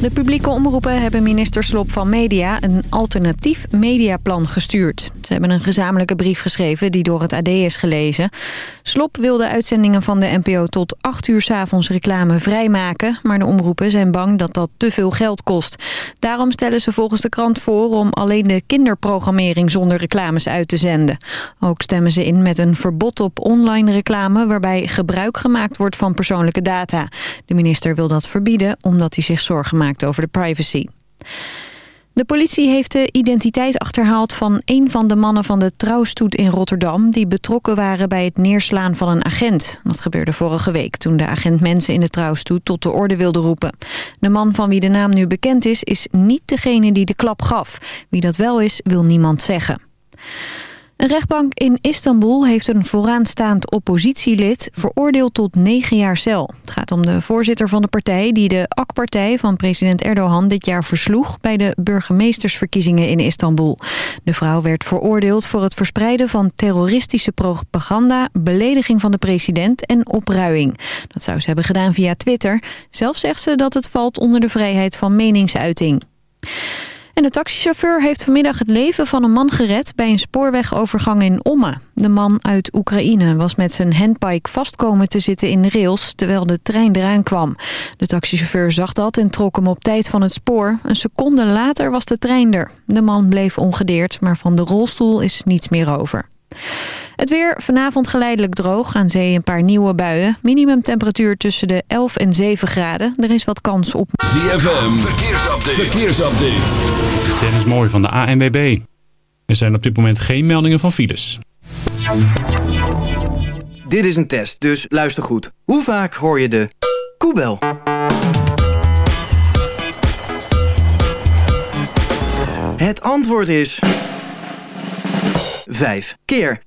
De publieke omroepen hebben minister Slop van Media een alternatief mediaplan gestuurd. Ze hebben een gezamenlijke brief geschreven die door het AD is gelezen. Slop wil de uitzendingen van de NPO tot 8 uur 's avonds reclame vrijmaken... maar de omroepen zijn bang dat dat te veel geld kost. Daarom stellen ze volgens de krant voor om alleen de kinderprogrammering zonder reclames uit te zenden. Ook stemmen ze in met een verbod op online reclame... waarbij gebruik gemaakt wordt van persoonlijke data. De minister wil dat verbieden omdat hij zich zorgen maakt over de privacy. De politie heeft de identiteit achterhaald van een van de mannen van de trouwstoet in Rotterdam... die betrokken waren bij het neerslaan van een agent. Dat gebeurde vorige week toen de agent mensen in de trouwstoet tot de orde wilde roepen. De man van wie de naam nu bekend is, is niet degene die de klap gaf. Wie dat wel is, wil niemand zeggen. Een rechtbank in Istanbul heeft een vooraanstaand oppositielid veroordeeld tot negen jaar cel. Het gaat om de voorzitter van de partij die de AK-partij van president Erdogan dit jaar versloeg bij de burgemeestersverkiezingen in Istanbul. De vrouw werd veroordeeld voor het verspreiden van terroristische propaganda, belediging van de president en opruiing. Dat zou ze hebben gedaan via Twitter. Zelf zegt ze dat het valt onder de vrijheid van meningsuiting. De taxichauffeur heeft vanmiddag het leven van een man gered bij een spoorwegovergang in Omme. De man uit Oekraïne was met zijn handbike vastkomen te zitten in de rails terwijl de trein eraan kwam. De taxichauffeur zag dat en trok hem op tijd van het spoor. Een seconde later was de trein er. De man bleef ongedeerd, maar van de rolstoel is niets meer over. Het weer vanavond geleidelijk droog. Aan zee een paar nieuwe buien. Minimumtemperatuur tussen de 11 en 7 graden. Er is wat kans op... ZFM, verkeersupdate. verkeersupdate. Dennis Mooi van de ANWB. Er zijn op dit moment geen meldingen van files. Dit is een test, dus luister goed. Hoe vaak hoor je de koebel? Het antwoord is... Vijf keer.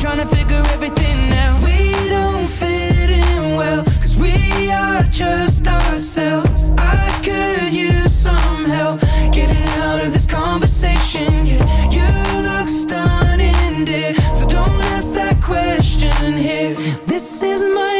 trying to figure everything out. We don't fit in well, cause we are just ourselves. I could use some help getting out of this conversation. Yeah, you look stunning, dear. So don't ask that question here. This is my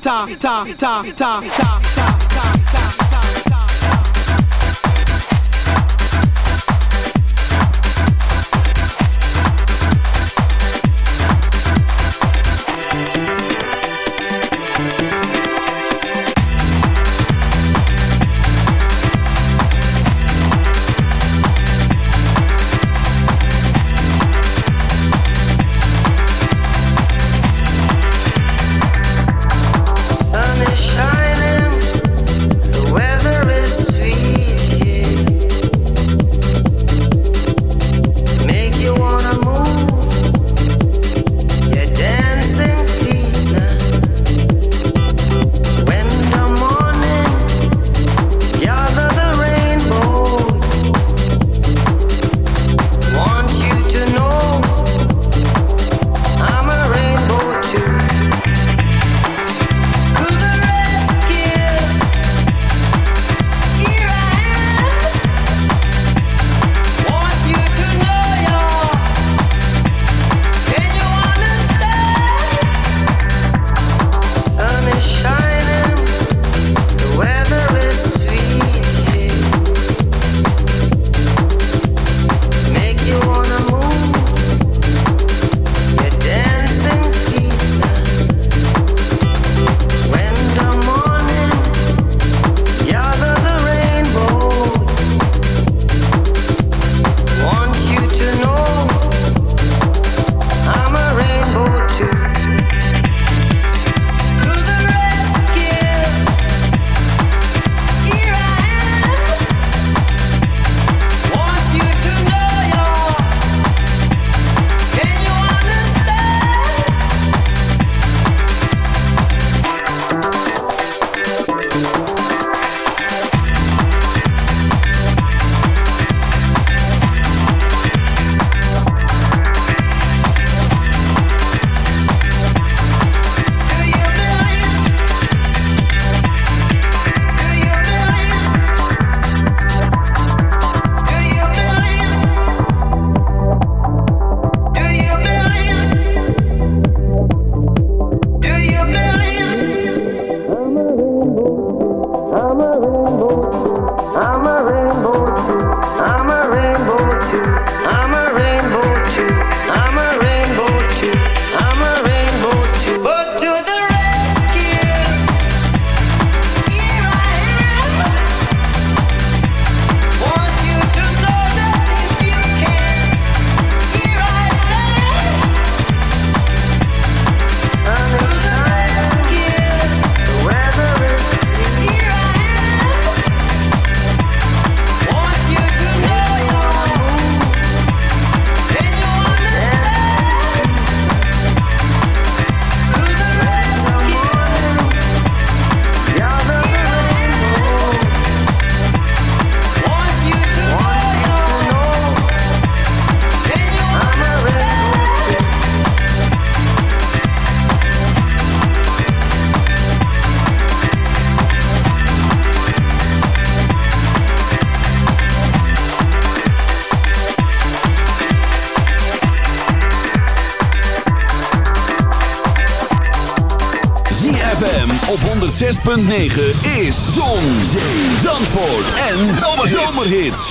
塔塔塔塔塔。9 is Zon, Zee, Zandvoort en Zomerhits. Zomerhits.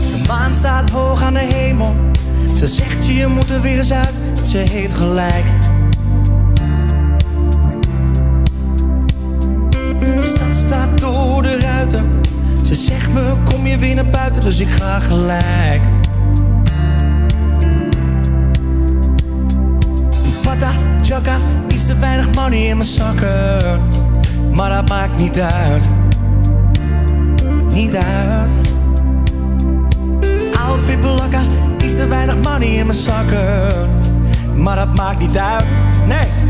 De maan staat hoog aan de hemel. Ze zegt je moet er weer eens uit, ze heeft gelijk. niet uit, niet uit. Outfit belakken, is te weinig money in mijn zakken. Maar dat maakt niet uit, nee.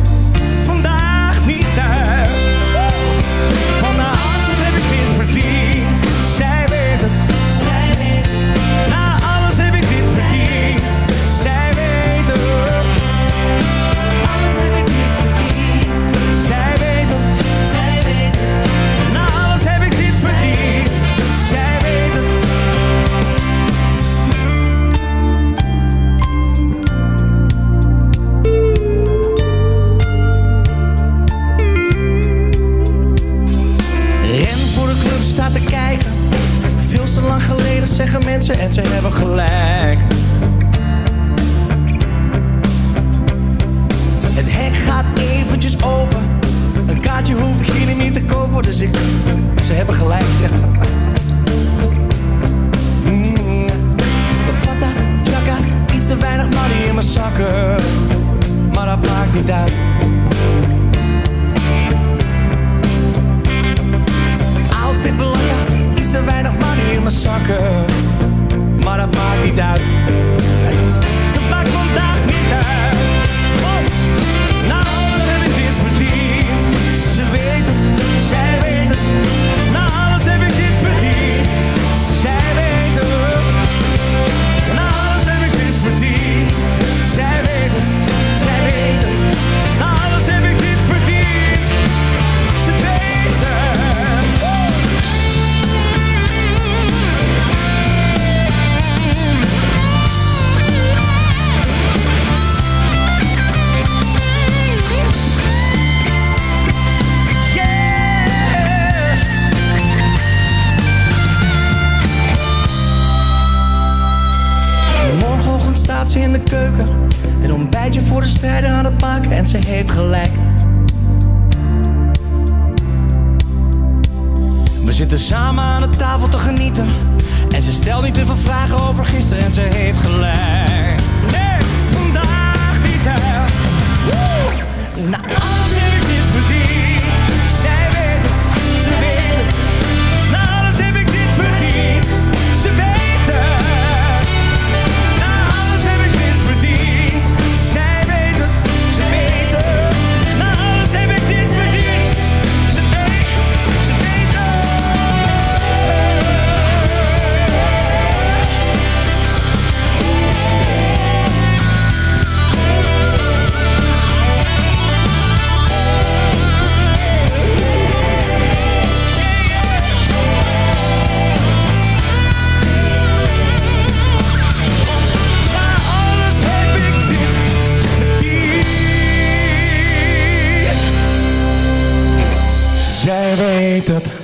elevated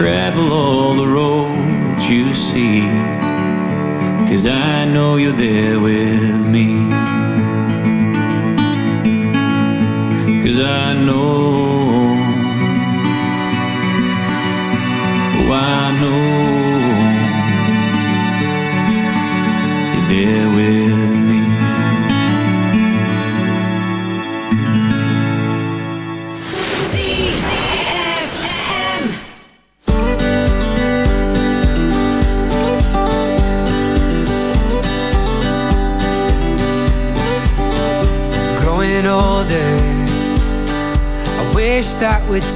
travel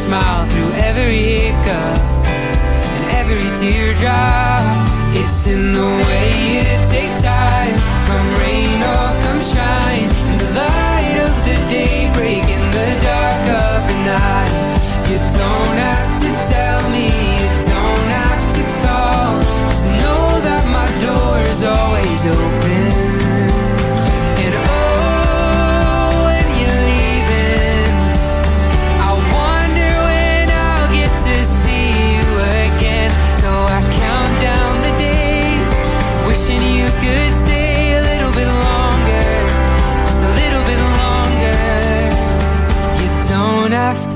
smile through every hiccup and every teardrop. It's in the way you take time. Come rain or come shine. In the light of the day, break in the dark of the night. You don't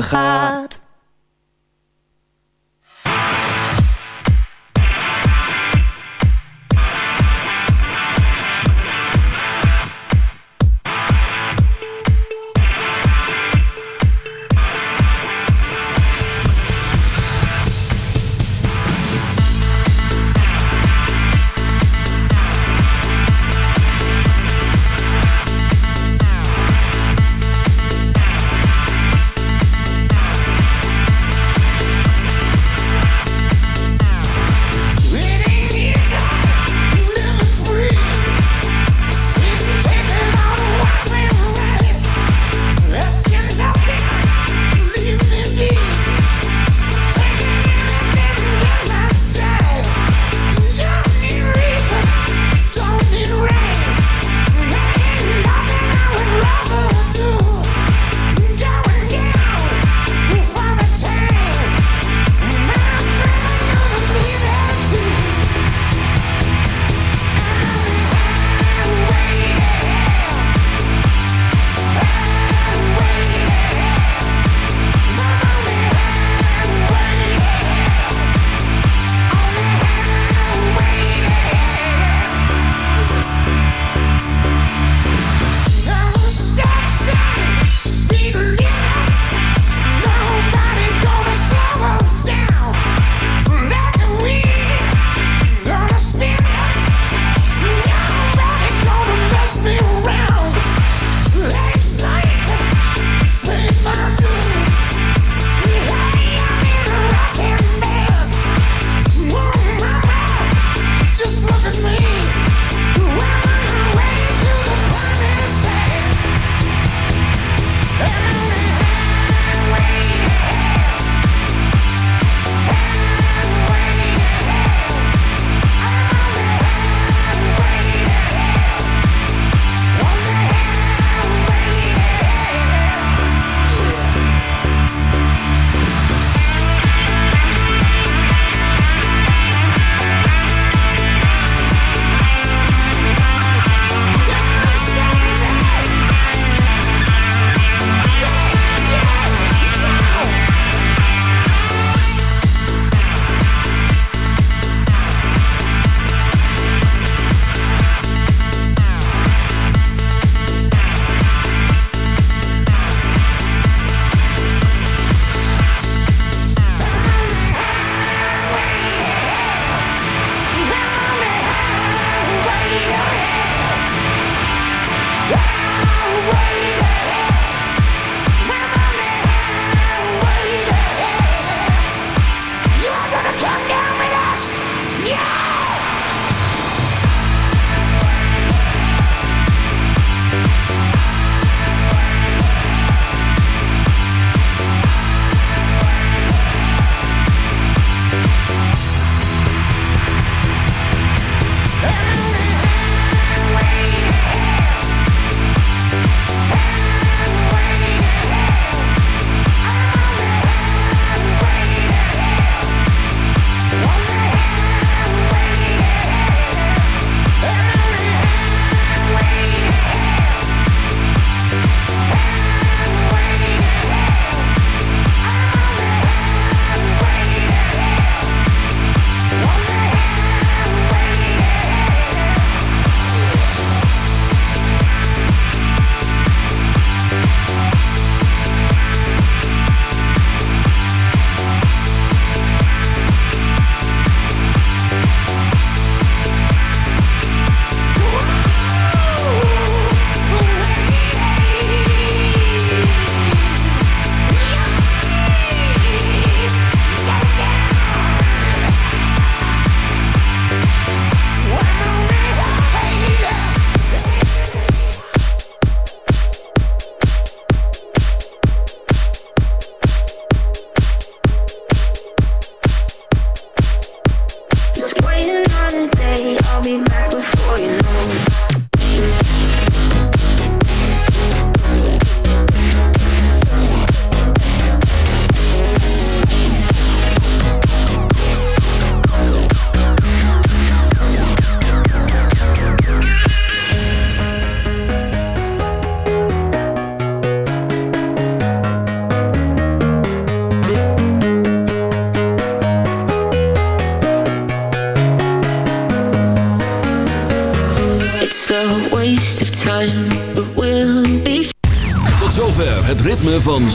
Weer